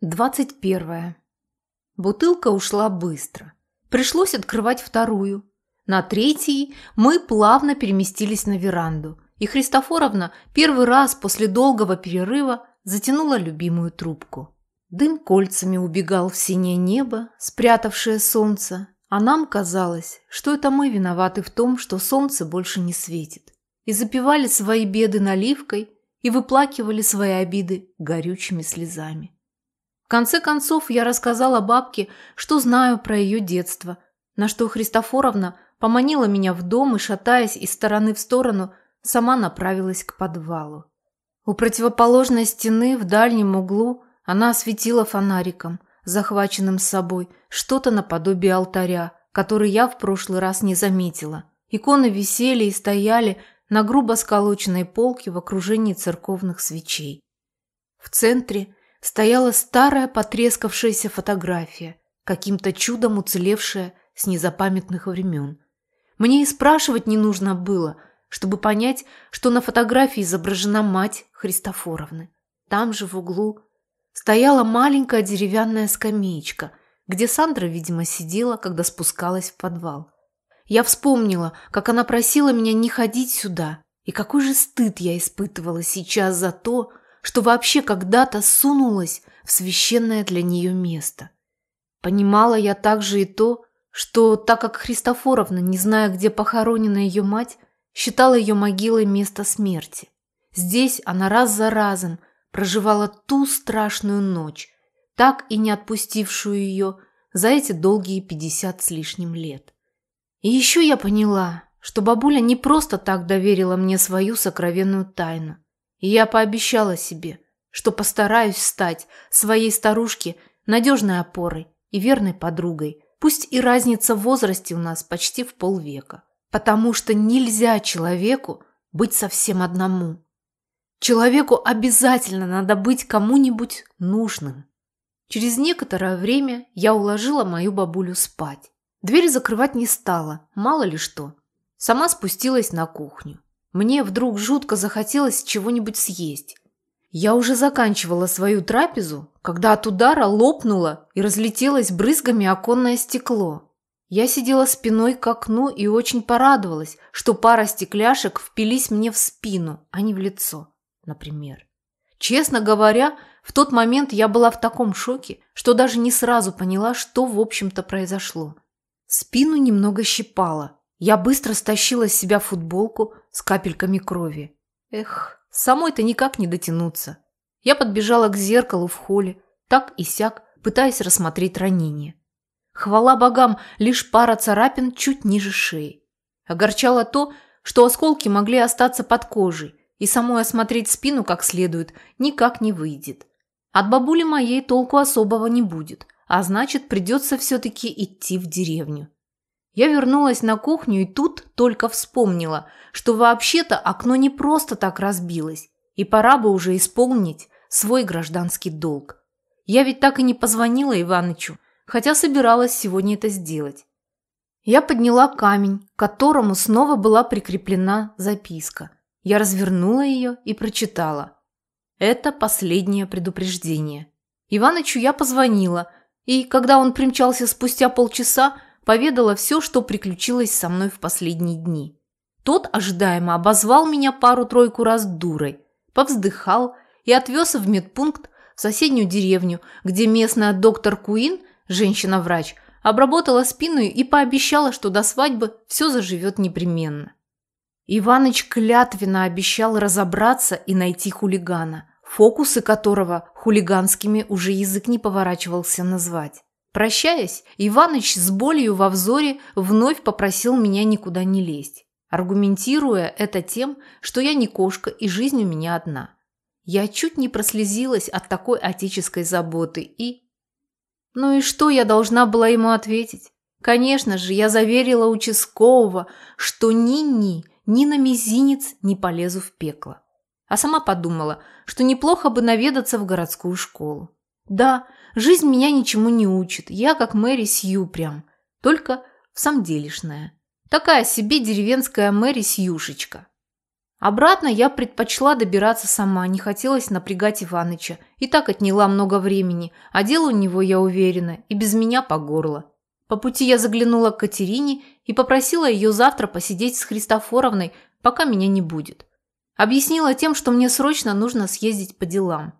Двадцать первое. Бутылка ушла быстро. Пришлось открывать вторую. На третьей мы плавно переместились на веранду, и Христофоровна первый раз после долгого перерыва затянула любимую трубку. Дым кольцами убегал в синее небо, спрятавшее солнце, а нам казалось, что это мы виноваты в том, что солнце больше не светит. И запивали свои беды наливкой, и выплакивали свои обиды горючими слезами конце концов, я рассказала бабке, что знаю про ее детство, на что Христофоровна поманила меня в дом и, шатаясь из стороны в сторону, сама направилась к подвалу. У противоположной стены в дальнем углу она осветила фонариком, захваченным с собой, что-то наподобие алтаря, который я в прошлый раз не заметила. Иконы висели и стояли на грубо сколоченной полке в окружении церковных свечей. В центре стояла старая потрескавшаяся фотография, каким-то чудом уцелевшая с незапамятных времен. Мне и спрашивать не нужно было, чтобы понять, что на фотографии изображена мать Христофоровны. Там же в углу стояла маленькая деревянная скамеечка, где Сандра, видимо, сидела, когда спускалась в подвал. Я вспомнила, как она просила меня не ходить сюда, и какой же стыд я испытывала сейчас за то, что вообще когда-то сунулась в священное для нее место. Понимала я также и то, что, так как Христофоровна, не зная, где похоронена ее мать, считала ее могилой место смерти. Здесь она раз за разом проживала ту страшную ночь, так и не отпустившую ее за эти долгие пятьдесят с лишним лет. И еще я поняла, что бабуля не просто так доверила мне свою сокровенную тайну – я пообещала себе, что постараюсь стать своей старушке надежной опорой и верной подругой, пусть и разница в возрасте у нас почти в полвека. Потому что нельзя человеку быть совсем одному. Человеку обязательно надо быть кому-нибудь нужным. Через некоторое время я уложила мою бабулю спать. Дверь закрывать не стала, мало ли что. Сама спустилась на кухню. Мне вдруг жутко захотелось чего-нибудь съесть. Я уже заканчивала свою трапезу, когда от удара лопнуло и разлетелось брызгами оконное стекло. Я сидела спиной к окну и очень порадовалась, что пара стекляшек впились мне в спину, а не в лицо, например. Честно говоря, в тот момент я была в таком шоке, что даже не сразу поняла, что в общем-то произошло. Спину немного щипало, я быстро стащила с себя футболку с капельками крови. Эх, самой-то никак не дотянуться. Я подбежала к зеркалу в холле, так и сяк, пытаясь рассмотреть ранение. Хвала богам, лишь пара царапин чуть ниже шеи. Огорчало то, что осколки могли остаться под кожей, и самой осмотреть спину как следует никак не выйдет. От бабули моей толку особого не будет, а значит, придется все-таки идти в деревню. Я вернулась на кухню и тут только вспомнила, что вообще-то окно не просто так разбилось, и пора бы уже исполнить свой гражданский долг. Я ведь так и не позвонила Иванычу, хотя собиралась сегодня это сделать. Я подняла камень, к которому снова была прикреплена записка. Я развернула ее и прочитала. Это последнее предупреждение. Иванычу я позвонила, и когда он примчался спустя полчаса, поведала все, что приключилось со мной в последние дни. Тот ожидаемо обозвал меня пару-тройку раз дурой, повздыхал и отвез в медпункт в соседнюю деревню, где местная доктор Куин, женщина-врач, обработала спину и пообещала, что до свадьбы все заживет непременно. Иваныч клятвенно обещал разобраться и найти хулигана, фокусы которого хулиганскими уже язык не поворачивался назвать. Прощаясь, Иваныч с болью во взоре вновь попросил меня никуда не лезть, аргументируя это тем, что я не кошка и жизнь у меня одна. Я чуть не прослезилась от такой отеческой заботы и... Ну и что я должна была ему ответить? Конечно же, я заверила участкового, что ни-ни, ни на мизинец не полезу в пекло. А сама подумала, что неплохо бы наведаться в городскую школу. Да, жизнь меня ничему не учит. Я как Мэри Сью прям. Только в самделишная. Такая себе деревенская Мэри Сьюшечка. Обратно я предпочла добираться сама, не хотелось напрягать Иваныча. И так отняла много времени, а дело у него, я уверена, и без меня по горло. По пути я заглянула к Катерине и попросила ее завтра посидеть с Христофоровной, пока меня не будет. Объяснила тем, что мне срочно нужно съездить по делам.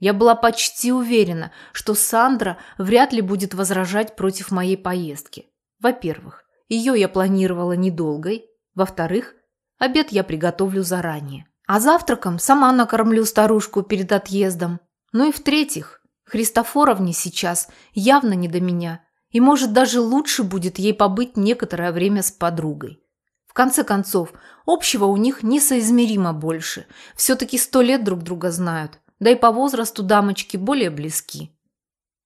Я была почти уверена, что Сандра вряд ли будет возражать против моей поездки. Во-первых, ее я планировала недолгой. Во-вторых, обед я приготовлю заранее. А завтраком сама накормлю старушку перед отъездом. Ну и в-третьих, Христофоровне сейчас явно не до меня, и может даже лучше будет ей побыть некоторое время с подругой. В конце концов, общего у них несоизмеримо больше. Все-таки сто лет друг друга знают, да и по возрасту дамочки более близки.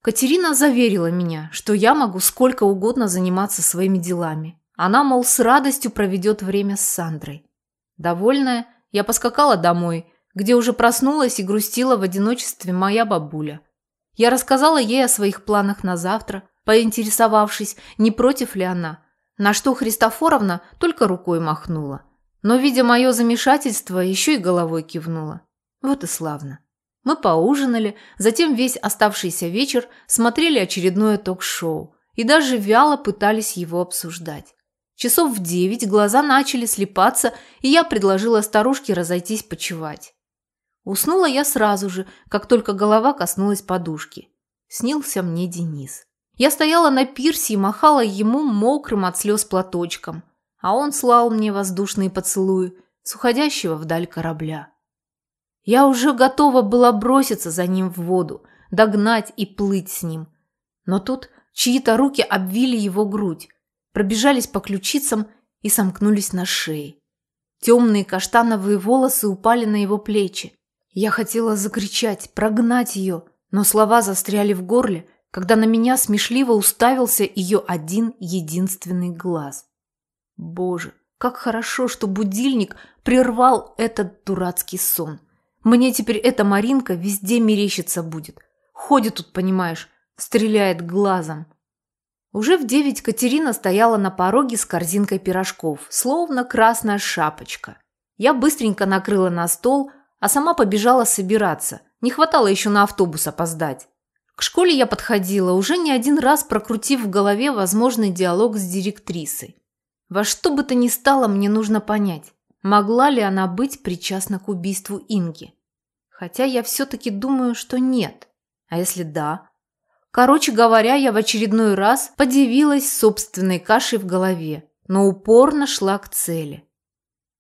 Катерина заверила меня, что я могу сколько угодно заниматься своими делами. Она, мол, с радостью проведет время с Сандрой. Довольная, я поскакала домой, где уже проснулась и грустила в одиночестве моя бабуля. Я рассказала ей о своих планах на завтра, поинтересовавшись, не против ли она, на что Христофоровна только рукой махнула. Но, видя мое замешательство, еще и головой кивнула. Вот и славно. Мы поужинали, затем весь оставшийся вечер смотрели очередное ток-шоу и даже вяло пытались его обсуждать. Часов в девять глаза начали слепаться, и я предложила старушке разойтись почевать. Уснула я сразу же, как только голова коснулась подушки. Снился мне Денис. Я стояла на пирсе и махала ему мокрым от слез платочком, а он слал мне воздушные поцелуи с уходящего вдаль корабля. Я уже готова была броситься за ним в воду, догнать и плыть с ним. Но тут чьи-то руки обвили его грудь, пробежались по ключицам и сомкнулись на шее. Темные каштановые волосы упали на его плечи. Я хотела закричать, прогнать ее, но слова застряли в горле, когда на меня смешливо уставился ее один единственный глаз. Боже, как хорошо, что будильник прервал этот дурацкий сон. Мне теперь эта Маринка везде мерещиться будет. Ходит тут, понимаешь, стреляет глазом. Уже в девять Катерина стояла на пороге с корзинкой пирожков, словно красная шапочка. Я быстренько накрыла на стол, а сама побежала собираться. Не хватало еще на автобус опоздать. К школе я подходила, уже не один раз прокрутив в голове возможный диалог с директрисой. Во что бы то ни стало, мне нужно понять, Могла ли она быть причастна к убийству Инги? Хотя я все-таки думаю, что нет. А если да? Короче говоря, я в очередной раз подивилась собственной кашей в голове, но упорно шла к цели.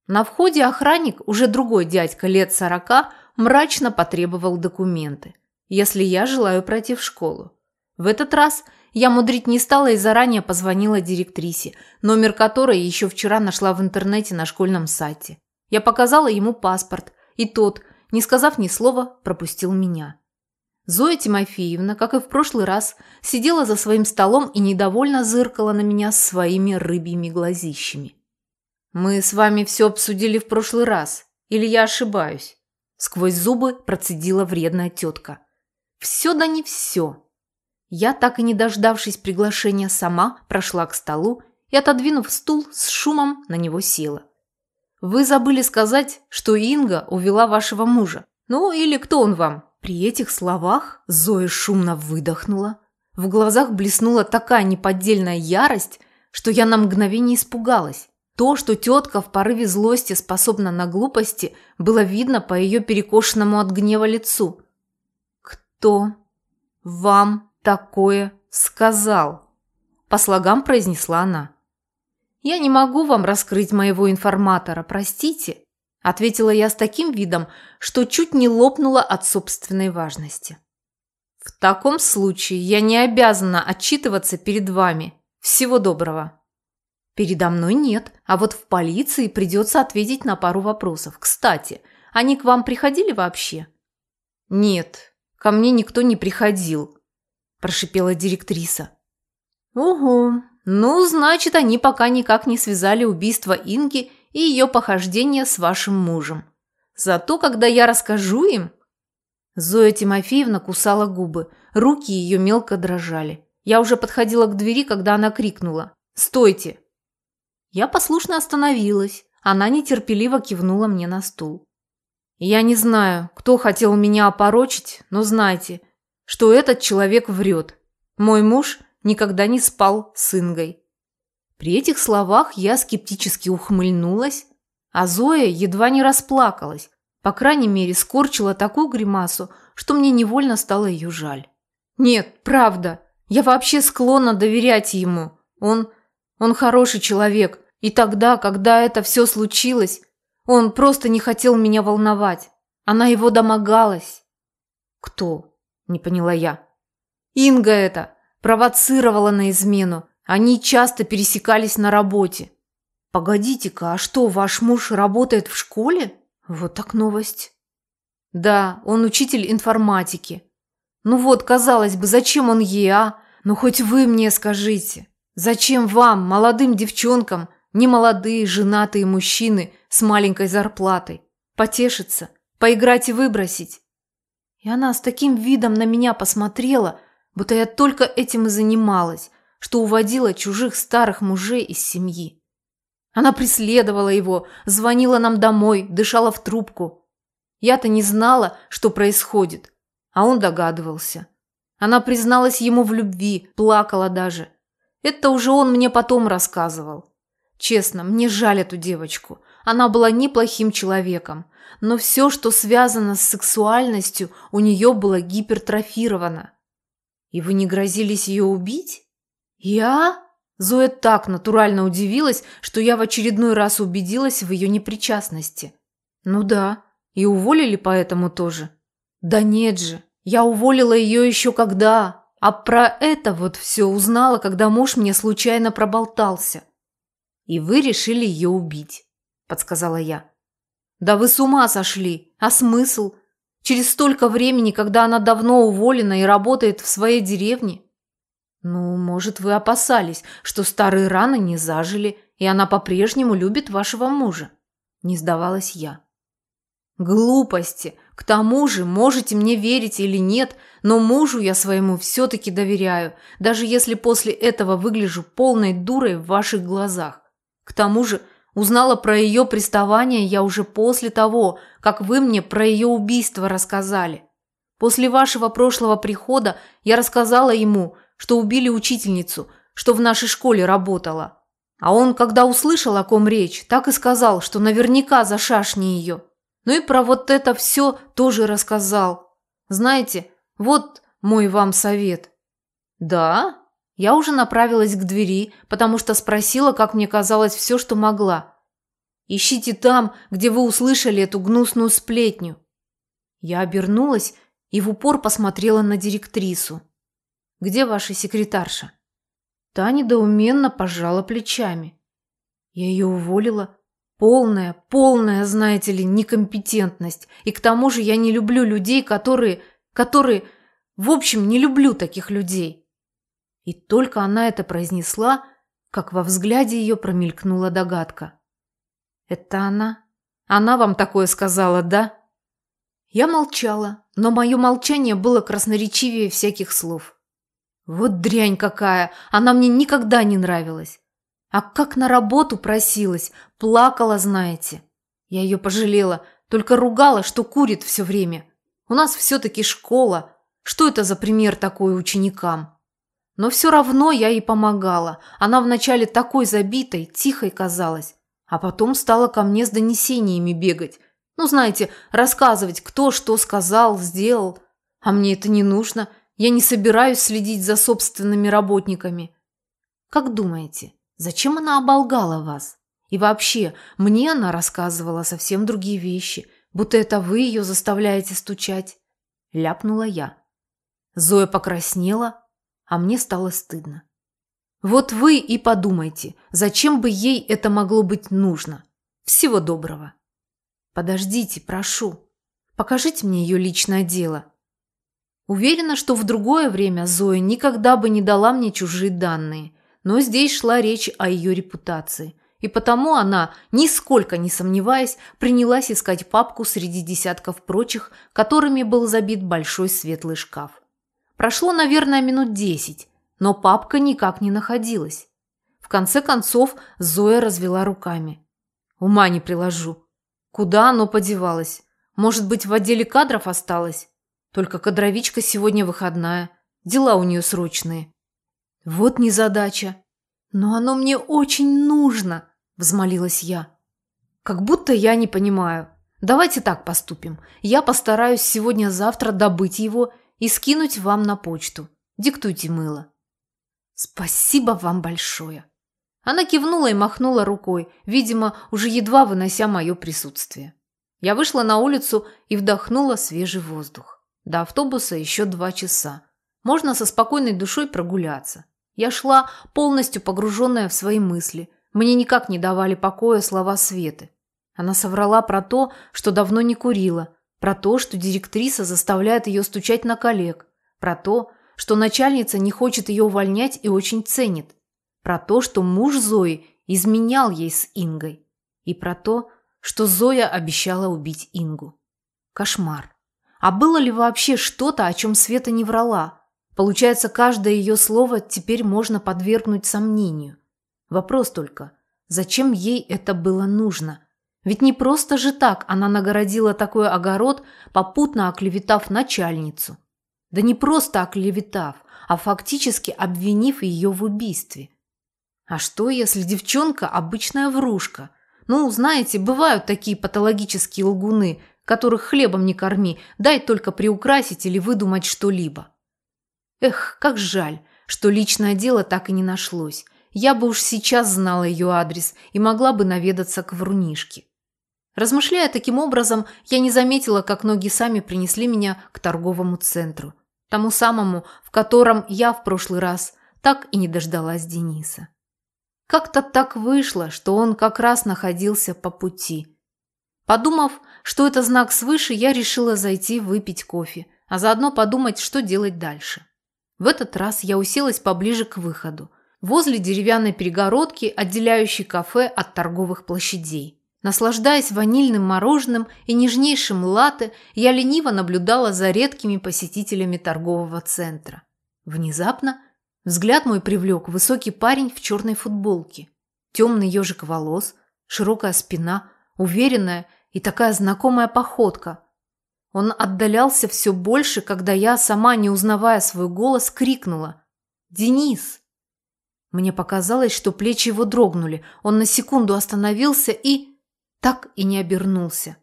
На входе охранник, уже другой дядька лет сорока, мрачно потребовал документы, если я желаю пройти в школу. В этот раз я мудрить не стала и заранее позвонила директрисе, номер которой еще вчера нашла в интернете на школьном сайте. Я показала ему паспорт, и тот, не сказав ни слова, пропустил меня. Зоя Тимофеевна, как и в прошлый раз, сидела за своим столом и недовольно зыркала на меня своими рыбьими глазищами. «Мы с вами все обсудили в прошлый раз, или я ошибаюсь?» Сквозь зубы процедила вредная тетка. «Все да не все. Я, так и не дождавшись приглашения, сама прошла к столу и, отодвинув стул, с шумом на него села. «Вы забыли сказать, что Инга увела вашего мужа. Ну, или кто он вам?» При этих словах Зоя шумно выдохнула. В глазах блеснула такая неподдельная ярость, что я на мгновение испугалась. То, что тетка в порыве злости способна на глупости, было видно по ее перекошенному от гнева лицу. «Кто вам такое сказал?» По слогам произнесла она. «Я не могу вам раскрыть моего информатора, простите», ответила я с таким видом, что чуть не лопнула от собственной важности. «В таком случае я не обязана отчитываться перед вами. Всего доброго». «Передо мной нет, а вот в полиции придется ответить на пару вопросов. Кстати, они к вам приходили вообще?» «Нет, ко мне никто не приходил», прошипела директриса. «Угу. Ну, значит, они пока никак не связали убийство Инги и ее похождение с вашим мужем. Зато, когда я расскажу им...» Зоя Тимофеевна кусала губы, руки ее мелко дрожали. Я уже подходила к двери, когда она крикнула «Стойте!». Я послушно остановилась, Она нетерпеливо кивнула мне на стул. «Я не знаю, кто хотел меня опорочить, но знайте, что этот человек врет. Мой муж никогда не спал с Ингой». При этих словах я скептически ухмыльнулась, а Зоя едва не расплакалась, по крайней мере, скорчила такую гримасу, что мне невольно стало ее жаль. «Нет, правда, я вообще склонна доверять ему. Он... он хороший человек, и тогда, когда это все случилось, он просто не хотел меня волновать. Она его домогалась». «Кто?» – не поняла я. «Инга это! Провоцировала на измену. Они часто пересекались на работе. Погодите-ка, а что, ваш муж работает в школе? Вот так новость. Да, он учитель информатики. Ну вот, казалось бы, зачем он ей, а? Ну хоть вы мне скажите. Зачем вам, молодым девчонкам, немолодые женатые мужчины с маленькой зарплатой? Потешиться, поиграть и выбросить? И она с таким видом на меня посмотрела, будто я только этим и занималась, что уводила чужих старых мужей из семьи. Она преследовала его, звонила нам домой, дышала в трубку. Я-то не знала, что происходит, а он догадывался. Она призналась ему в любви, плакала даже. Это уже он мне потом рассказывал. Честно, мне жаль эту девочку. Она была неплохим человеком, но все, что связано с сексуальностью, у нее было гипертрофировано. И вы не грозились ее убить? «Я?» Зоя так натурально удивилась, что я в очередной раз убедилась в ее непричастности. «Ну да, и уволили поэтому тоже». «Да нет же, я уволила ее еще когда, а про это вот все узнала, когда муж мне случайно проболтался». «И вы решили ее убить», – подсказала я. «Да вы с ума сошли! А смысл? Через столько времени, когда она давно уволена и работает в своей деревне?» «Ну, может, вы опасались, что старые раны не зажили, и она по-прежнему любит вашего мужа?» Не сдавалась я. «Глупости! К тому же, можете мне верить или нет, но мужу я своему все-таки доверяю, даже если после этого выгляжу полной дурой в ваших глазах. К тому же, узнала про ее приставание я уже после того, как вы мне про ее убийство рассказали. После вашего прошлого прихода я рассказала ему, что убили учительницу, что в нашей школе работала. А он, когда услышал, о ком речь, так и сказал, что наверняка за шашни ее. Ну и про вот это все тоже рассказал. Знаете, вот мой вам совет. Да? Я уже направилась к двери, потому что спросила, как мне казалось, все, что могла. Ищите там, где вы услышали эту гнусную сплетню. Я обернулась и в упор посмотрела на директрису. Где ваша секретарша?» Та недоуменно пожала плечами. Я ее уволила. Полная, полная, знаете ли, некомпетентность. И к тому же я не люблю людей, которые... которые... В общем, не люблю таких людей. И только она это произнесла, как во взгляде ее промелькнула догадка. «Это она? Она вам такое сказала, да?» Я молчала, но мое молчание было красноречивее всяких слов. Вот дрянь какая, она мне никогда не нравилась. А как на работу просилась, плакала, знаете. Я ее пожалела, только ругала, что курит все время. У нас все-таки школа. Что это за пример такой ученикам? Но все равно я ей помогала. Она вначале такой забитой, тихой казалась. А потом стала ко мне с донесениями бегать. Ну, знаете, рассказывать, кто что сказал, сделал. А мне это не нужно. Я не собираюсь следить за собственными работниками. Как думаете, зачем она оболгала вас? И вообще, мне она рассказывала совсем другие вещи, будто это вы ее заставляете стучать. Ляпнула я. Зоя покраснела, а мне стало стыдно. Вот вы и подумайте, зачем бы ей это могло быть нужно. Всего доброго. Подождите, прошу. Покажите мне ее личное дело. Уверена, что в другое время Зоя никогда бы не дала мне чужие данные, но здесь шла речь о ее репутации. И потому она, нисколько не сомневаясь, принялась искать папку среди десятков прочих, которыми был забит большой светлый шкаф. Прошло, наверное, минут десять, но папка никак не находилась. В конце концов Зоя развела руками. Ума не приложу. Куда оно подевалось? Может быть, в отделе кадров осталось? Только кадровичка сегодня выходная. Дела у нее срочные. Вот незадача. Но оно мне очень нужно, взмолилась я. Как будто я не понимаю. Давайте так поступим. Я постараюсь сегодня-завтра добыть его и скинуть вам на почту. Диктуйте мыло. Спасибо вам большое. Она кивнула и махнула рукой, видимо, уже едва вынося мое присутствие. Я вышла на улицу и вдохнула свежий воздух. До автобуса еще два часа. Можно со спокойной душой прогуляться. Я шла, полностью погруженная в свои мысли. Мне никак не давали покоя слова Светы. Она соврала про то, что давно не курила, про то, что директриса заставляет ее стучать на коллег, про то, что начальница не хочет ее увольнять и очень ценит, про то, что муж Зои изменял ей с Ингой, и про то, что Зоя обещала убить Ингу. Кошмар. А было ли вообще что-то, о чем Света не врала? Получается, каждое ее слово теперь можно подвергнуть сомнению. Вопрос только, зачем ей это было нужно? Ведь не просто же так она нагородила такой огород, попутно оклеветав начальницу. Да не просто оклеветав, а фактически обвинив ее в убийстве. А что, если девчонка обычная врушка? Ну, знаете, бывают такие патологические лгуны, которых хлебом не корми, дай только приукрасить или выдумать что-либо. Эх, как жаль, что личное дело так и не нашлось. Я бы уж сейчас знала ее адрес и могла бы наведаться к врунишке. Размышляя таким образом, я не заметила, как ноги сами принесли меня к торговому центру. Тому самому, в котором я в прошлый раз так и не дождалась Дениса. Как-то так вышло, что он как раз находился по пути. Подумав, что это знак свыше, я решила зайти выпить кофе, а заодно подумать, что делать дальше. В этот раз я уселась поближе к выходу, возле деревянной перегородки, отделяющей кафе от торговых площадей. Наслаждаясь ванильным мороженым и нежнейшим латте, я лениво наблюдала за редкими посетителями торгового центра. Внезапно взгляд мой привлек высокий парень в черной футболке. Темный ежик волос, широкая спина, уверенная и такая знакомая походка. Он отдалялся все больше, когда я, сама не узнавая свой голос, крикнула «Денис!». Мне показалось, что плечи его дрогнули. Он на секунду остановился и так и не обернулся.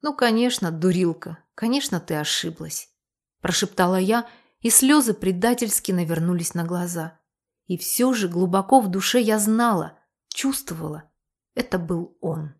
«Ну, конечно, дурилка, конечно, ты ошиблась», – прошептала я, и слезы предательски навернулись на глаза. И все же глубоко в душе я знала, чувствовала, это был он.